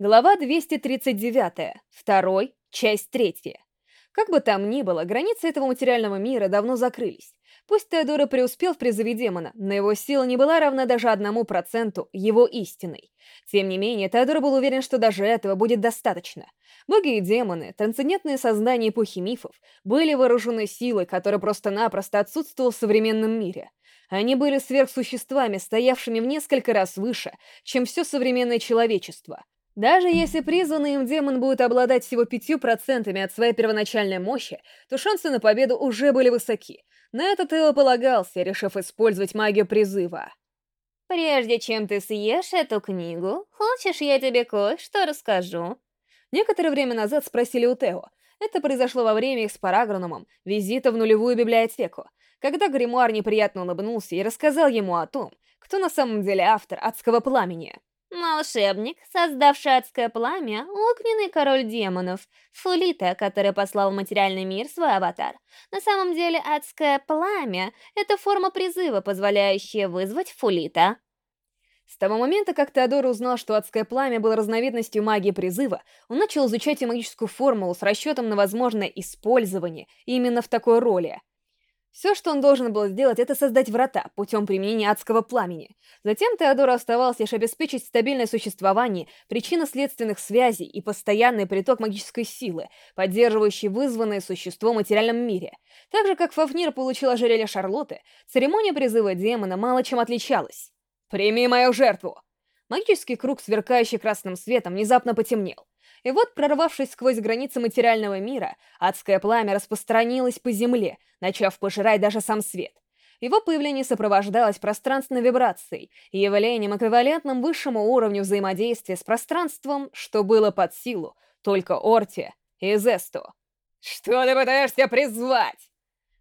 Глава 239. Второй. Часть третья. Как бы там ни было, границы этого материального мира давно закрылись. Пусть Теодора преуспел в призыве демона, но его сила не была равна даже одному проценту его истинной. Тем не менее, Теодор был уверен, что даже этого будет достаточно. Боги и демоны, трансцендентные создания эпохи мифов, были вооружены силой, которая просто-напросто отсутствовала в современном мире. Они были сверхсуществами, стоявшими в несколько раз выше, чем все современное человечество — даже если призванный им демон будет обладать всего пятью процентами от своей первоначальной мощи, то шансы на победу уже были высоки. На это Тео полагался, решив использовать магию призыва. «Прежде чем ты съешь эту книгу, хочешь, я тебе кое-что расскажу?» Некоторое время назад спросили у Тео. Это произошло во время их с Парагрономом визита в нулевую библиотеку, когда гримуар неприятно улыбнулся и рассказал ему о том, кто на самом деле автор «Адского пламени». Волшебник, создавший адское пламя, огненный король демонов, Фулита, который послал в материальный мир свой аватар. На самом деле, адское пламя — это форма призыва, позволяющая вызвать Фулита. С того момента, как Теодор узнал, что адское пламя было разновидностью магии призыва, он начал изучать магическую формулу с расчетом на возможное использование именно в такой роли. Все, что он должен был сделать, это создать врата путем применения адского пламени. Затем Теодору оставалось лишь обеспечить стабильное существование причинно-следственных связей и постоянный приток магической силы, поддерживающий вызванное существо в материальном мире. Так же, как Фафнир получил ожерелье Шарлотты, церемония призыва демона мало чем отличалась. «Прими мою жертву!» Магический круг, сверкающий красным светом, внезапно потемнел. И вот, прорвавшись сквозь границы материального мира, адское пламя распространилось по земле, начав пожирать даже сам свет. Его появление сопровождалось пространственной вибрацией явлением, эквивалентным высшему уровню взаимодействия с пространством, что было под силу только Орте и Зесту. «Что ты пытаешься призвать?»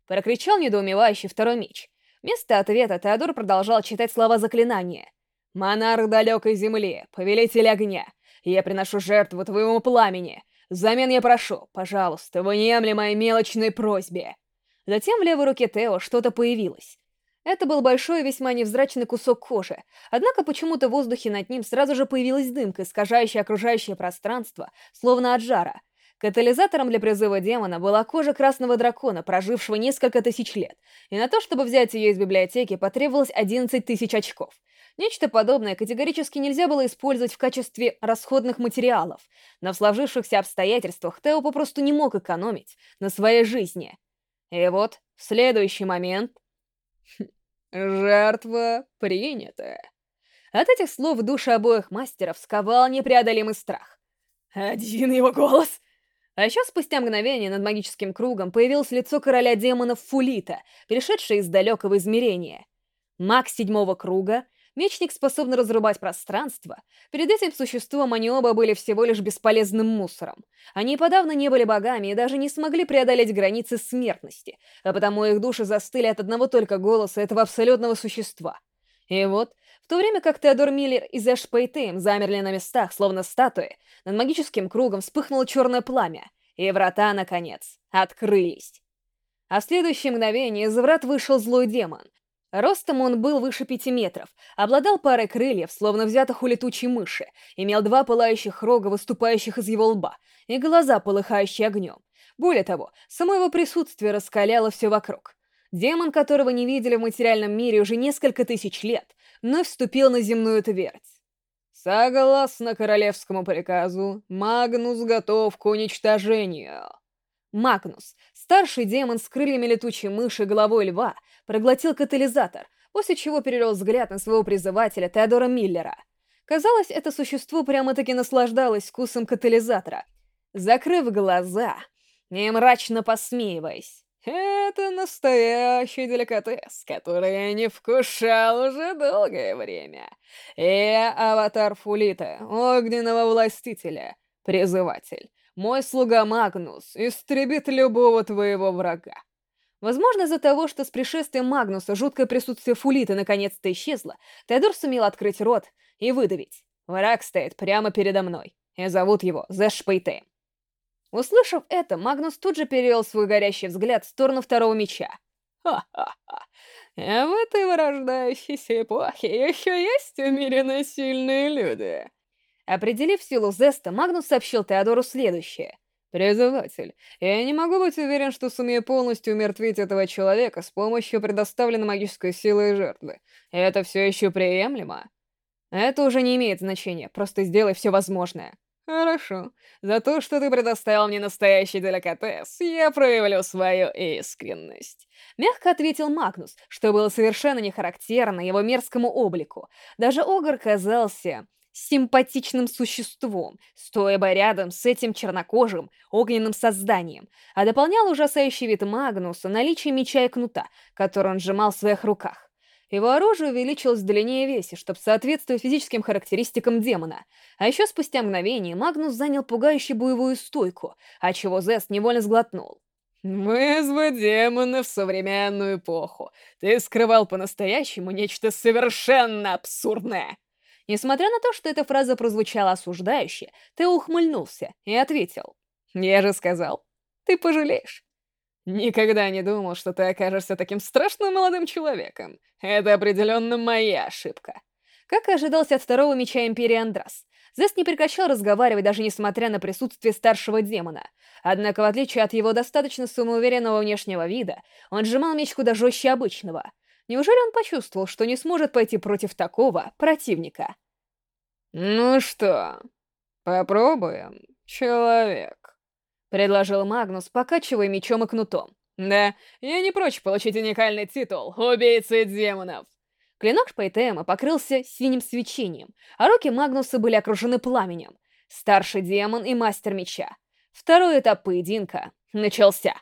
Прокричал недоумевающий второй меч. Вместо ответа Теодор продолжал читать слова заклинания. «Монарх далекой земли, повелитель огня, я приношу жертву твоему пламени. Взамен я прошу, пожалуйста, внемли моей мелочной просьбе. Затем в левой руке Тео что-то появилось. Это был большой и весьма невзрачный кусок кожи, однако почему-то в воздухе над ним сразу же появилась дымка, искажающая окружающее пространство, словно от жара. Катализатором для призыва демона была кожа красного дракона, прожившего несколько тысяч лет, и на то, чтобы взять ее из библиотеки, потребовалось 11 тысяч очков. Нечто подобное категорически нельзя было использовать в качестве расходных материалов, но в сложившихся обстоятельствах Тео попросту не мог экономить на своей жизни. И вот, в следующий момент... Жертва принята. От этих слов души обоих мастеров сковал непреодолимый страх. Один его голос... А еще спустя мгновение над магическим кругом появилось лицо короля демонов Фулита, перешедшее из далекого измерения. Маг седьмого круга Мечник способен разрубать пространство. Перед этим существом они оба были всего лишь бесполезным мусором. Они подавно не были богами и даже не смогли преодолеть границы смертности, а потому их души застыли от одного только голоса этого абсолютного существа. И вот, в то время как Теодор Миллер и Зэш Пейтейм замерли на местах, словно статуи, над магическим кругом вспыхнуло черное пламя, и врата, наконец, открылись. А в следующее мгновение из врат вышел злой демон, Ростом он был выше пяти метров, обладал парой крыльев, словно взятых у летучей мыши, имел два пылающих рога, выступающих из его лба, и глаза, полыхающие огнем. Более того, само его присутствие раскаляло все вокруг. Демон, которого не видели в материальном мире уже несколько тысяч лет, вновь вступил на земную твердь. Согласно королевскому приказу, Магнус готов к уничтожению. Магнус, старший демон с крыльями летучей мыши головой льва, проглотил катализатор, после чего перевел взгляд на своего призывателя Теодора Миллера. Казалось, это существо прямо-таки наслаждалось вкусом катализатора, закрыв глаза и мрачно посмеиваясь. Это настоящий деликатес, который я не вкушал уже долгое время. Я аватар Фулита, огненного властителя, призыватель. Мой слуга Магнус истребит любого твоего врага. Возможно, из-за того, что с пришествием Магнуса жуткое присутствие Фулита наконец-то исчезло, Теодор сумел открыть рот и выдавить. Враг стоит прямо передо мной, и зовут его Зэшпейтейм. Услышав это, Магнус тут же перевел свой горящий взгляд в сторону второго меча. «Ха-ха-ха! В этой вырождающейся эпохе еще есть умеренно сильные люди!» Определив силу Зеста, Магнус сообщил Теодору следующее. «Призыватель, я не могу быть уверен, что сумею полностью умертвить этого человека с помощью предоставленной магической силы и жертвы. Это все еще приемлемо?» «Это уже не имеет значения, просто сделай все возможное». «Хорошо. За то, что ты предоставил мне настоящий деликатес, я проявлю свою искренность». Мягко ответил Магнус, что было совершенно не характерно его мерзкому облику. Даже Огр казался симпатичным существом, стоя бы рядом с этим чернокожим огненным созданием, а дополнял ужасающий вид Магнуса наличие меча и кнута, который он сжимал в своих руках. Его оружие увеличилось в длине и весе, чтобы соответствовать физическим характеристикам демона. А еще спустя мгновение Магнус занял пугающую боевую стойку, отчего Зест невольно сглотнул. «Вызвать демона в современную эпоху. Ты скрывал по-настоящему нечто совершенно абсурдное!» Несмотря на то, что эта фраза прозвучала осуждающе, ты ухмыльнулся и ответил. «Я же сказал, ты пожалеешь». Никогда не думал, что ты окажешься таким страшным молодым человеком. Это определенно моя ошибка. Как и ожидалось от второго меча Империи Андрас, Зест не прекращал разговаривать, даже несмотря на присутствие старшего демона. Однако, в отличие от его достаточно самоуверенного внешнего вида, он сжимал меч куда жестче обычного. Неужели он почувствовал, что не сможет пойти против такого противника? «Ну что, попробуем, человек?» — предложил Магнус, покачивая мечом и кнутом. «Да, я не прочь получить уникальный титул «Убийцы демонов». Клинок Шпейтема покрылся синим свечением, а руки Магнуса были окружены пламенем. Старший демон и мастер меча. Второй этап поединка начался.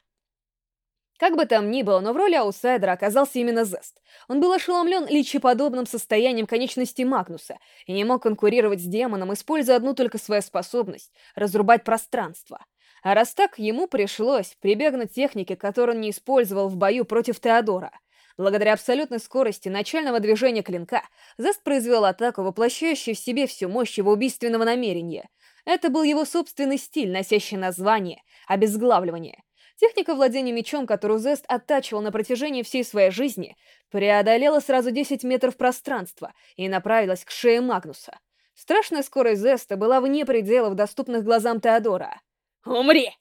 Как бы там ни было, но в роли аутсайдера оказался именно Зест. Он был ошеломлен личеподобным состоянием конечности Магнуса и не мог конкурировать с демоном, используя одну только свою способность — разрубать пространство. А раз так, ему пришлось прибегнуть к технике, которую он не использовал в бою против Теодора. Благодаря абсолютной скорости начального движения клинка, Зест произвел атаку, воплощающую в себе всю мощь его убийственного намерения. Это был его собственный стиль, носящий название «обезглавливание». Техника владения мечом, которую Зест оттачивал на протяжении всей своей жизни, преодолела сразу 10 метров пространства и направилась к шее Магнуса. Страшная скорость Зеста была вне пределов, доступных глазам Теодора. «Умри!»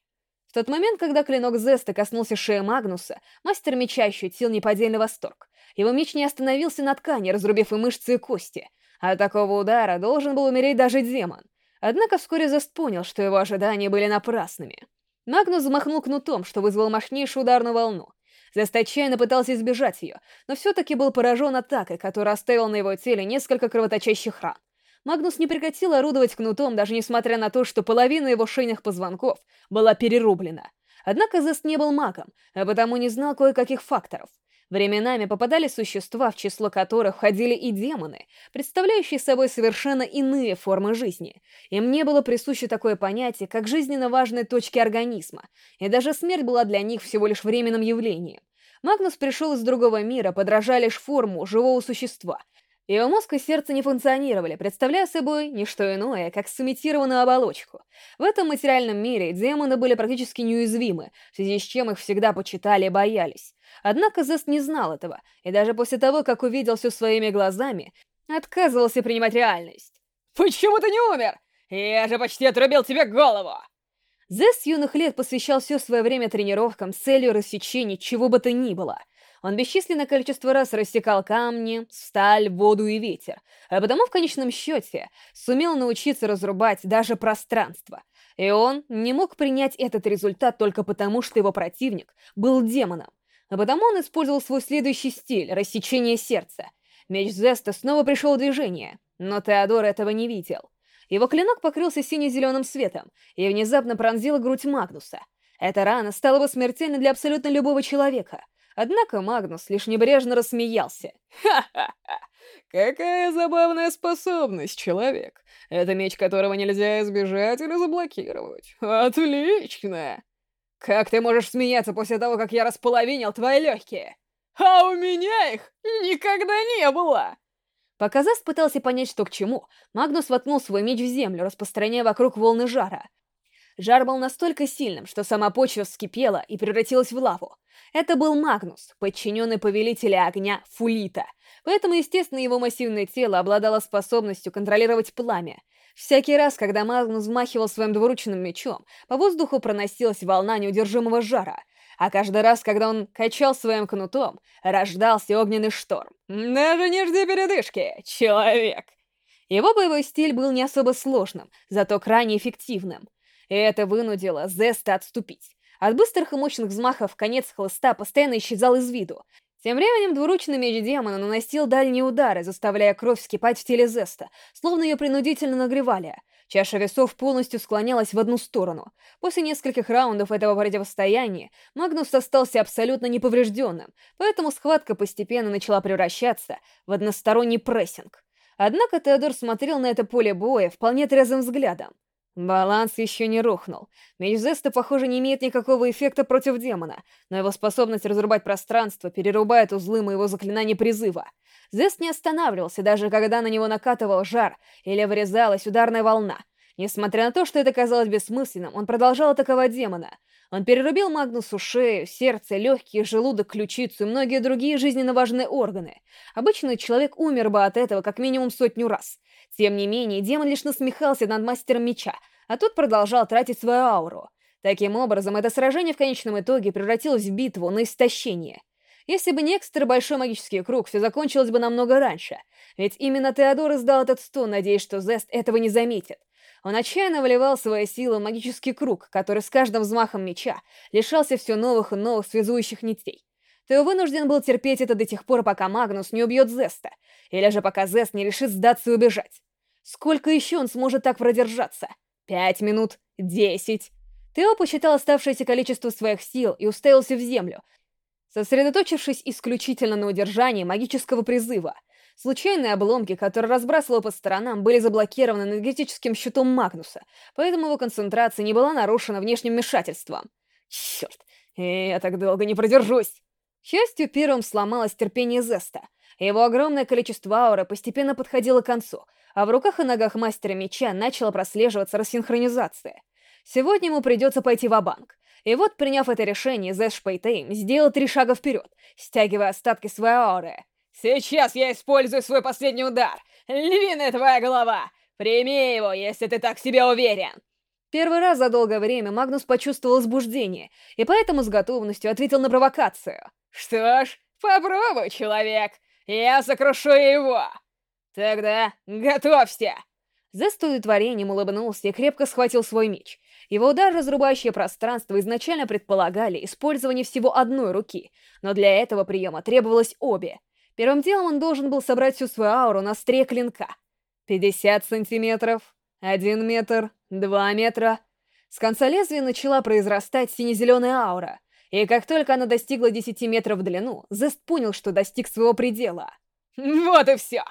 В тот момент, когда клинок Зеста коснулся шеи Магнуса, мастер меча ощутил неподдельный восторг. Его меч не остановился на ткани, разрубив и мышцы, и кости. От такого удара должен был умереть даже демон. Однако вскоре Зест понял, что его ожидания были напрасными. Магнус замахнул кнутом, что вызвал мощнейшую ударную волну. Зест отчаянно пытался избежать ее, но все-таки был поражен атакой, которая оставила на его теле несколько кровоточащих ран. Магнус не прекратил орудовать кнутом, даже несмотря на то, что половина его шейных позвонков была перерублена. Однако Зест не был магом, а потому не знал кое-каких факторов. Временами попадали существа, в число которых входили и демоны, представляющие собой совершенно иные формы жизни. Им не было присуще такое понятие, как жизненно важные точки организма, и даже смерть была для них всего лишь временным явлением. Магнус пришел из другого мира, подражая лишь форму живого существа, его мозг и сердце не функционировали, представляя собой не что иное, как сымитированную оболочку. В этом материальном мире демоны были практически неуязвимы, в связи с чем их всегда почитали и боялись. Однако Зест не знал этого, и даже после того, как увидел все своими глазами, отказывался принимать реальность. «Почему ты не умер? Я же почти отрубил тебе голову!» Зест с юных лет посвящал все свое время тренировкам с целью рассечения чего бы то ни было — он бесчисленное количество раз рассекал камни, сталь, воду и ветер, а потому в конечном счете сумел научиться разрубать даже пространство. И он не мог принять этот результат только потому, что его противник был демоном. А потому он использовал свой следующий стиль — рассечение сердца. Меч Зеста снова пришел в движение, но Теодор этого не видел. Его клинок покрылся сине-зеленым светом и внезапно пронзила грудь Магнуса. Эта рана стала бы смертельной для абсолютно любого человека — Однако Магнус лишь небрежно рассмеялся. «Ха-ха-ха! Какая забавная способность, человек! Это меч, которого нельзя избежать или заблокировать. Отлично! Как ты можешь смеяться после того, как я располовинил твои легкие? А у меня их никогда не было!» Пока Заст пытался понять, что к чему, Магнус воткнул свой меч в землю, распространяя вокруг волны жара. Жар был настолько сильным, что сама почва вскипела и превратилась в лаву. Это был Магнус, подчиненный повелителя огня Фулита, поэтому, естественно, его массивное тело обладало способностью контролировать пламя. Всякий раз, когда Магнус взмахивал своим двуручным мечом, по воздуху проносилась волна неудержимого жара, а каждый раз, когда он качал своим кнутом, рождался огненный шторм. «Даже не жди передышки, человек!» Его боевой стиль был не особо сложным, зато крайне эффективным. И это вынудило Зеста отступить. От быстрых и мощных взмахов конец хлыста постоянно исчезал из виду. Тем временем двуручный меч демона наносил дальние удары, заставляя кровь вскипать в теле Зеста, словно ее принудительно нагревали. Чаша весов полностью склонялась в одну сторону. После нескольких раундов этого противостояния Магнус остался абсолютно неповрежденным, поэтому схватка постепенно начала превращаться в односторонний прессинг. Однако Теодор смотрел на это поле боя вполне трезвым взглядом. Баланс еще не рухнул. Меч Зеста, похоже, не имеет никакого эффекта против демона, но его способность разрубать пространство перерубает узлы моего заклинания призыва. Зест не останавливался, даже когда на него накатывал жар или вырезалась ударная волна. Несмотря на то, что это казалось бессмысленным, он продолжал атаковать демона. Он перерубил Магнусу шею, сердце, легкие, желудок, ключицу и многие другие жизненно важные органы. Обычный человек умер бы от этого как минимум сотню раз. Тем не менее, демон лишь насмехался над мастером меча, а тот продолжал тратить свою ауру. Таким образом, это сражение в конечном итоге превратилось в битву на истощение. Если бы не экстра большой магический круг, все закончилось бы намного раньше. Ведь именно Теодор издал этот стон, надеясь, что Зест этого не заметит. Он отчаянно вливал свои силы в магический круг, который с каждым взмахом меча лишался все новых и новых связующих нитей. Тео вынужден был терпеть это до тех пор, пока Магнус не убьет Зеста, или же пока Зест не решит сдаться и убежать. Сколько еще он сможет так продержаться? Пять минут? Десять? Тео посчитал оставшееся количество своих сил и уставился в землю, сосредоточившись исключительно на удержании магического призыва. Случайные обломки, которые разбрасывало по сторонам, были заблокированы энергетическим щитом Магнуса, поэтому его концентрация не была нарушена внешним вмешательством. Черт, я так долго не продержусь! К счастью, первым сломалось терпение Зеста. Его огромное количество ауры постепенно подходило к концу, а в руках и ногах мастера меча начала прослеживаться рассинхронизация. Сегодня ему придется пойти в банк И вот, приняв это решение, Зэш Шпейтейм сделал три шага вперед, стягивая остатки своей ауры. «Сейчас я использую свой последний удар! Львиная твоя голова! Прими его, если ты так себе уверен!» Первый раз за долгое время Магнус почувствовал возбуждение, и поэтому с готовностью ответил на провокацию. «Что ж, попробуй, человек! Я сокрушу его!» «Тогда готовься!» За удовлетворением улыбнулся и крепко схватил свой меч. Его удар, разрубающее пространство, изначально предполагали использование всего одной руки, но для этого приема требовалось обе. Первым делом он должен был собрать всю свою ауру на стре клинка. 50 сантиметров, 1 метр, 2 метра. С конца лезвия начала произрастать сине-зеленая аура, и как только она достигла 10 метров в длину, Зест понял, что достиг своего предела. «Вот и все!»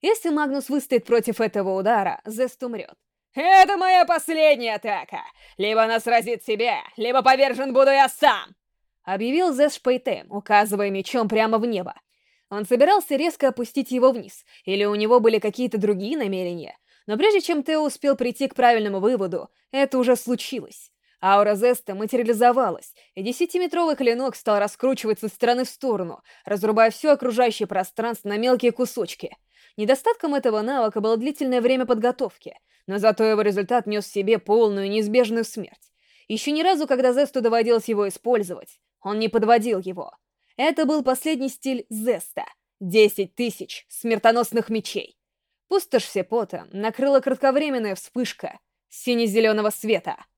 Если Магнус выстоит против этого удара, Зест умрет. «Это моя последняя атака! Либо она сразит себя, либо повержен буду я сам!» Объявил Зест Шпейтем, указывая мечом прямо в небо. Он собирался резко опустить его вниз, или у него были какие-то другие намерения. Но прежде чем Тео успел прийти к правильному выводу, это уже случилось. Аура Зеста материализовалась, и десятиметровый клинок стал раскручиваться с стороны в сторону, разрубая все окружающее пространство на мелкие кусочки — Недостатком этого навыка было длительное время подготовки, но зато его результат нес в себе полную неизбежную смерть. Еще ни разу, когда Зесту доводилось его использовать, он не подводил его. Это был последний стиль Зеста. Десять тысяч смертоносных мечей. Пустошь Сепота накрыла кратковременная вспышка сине-зеленого света —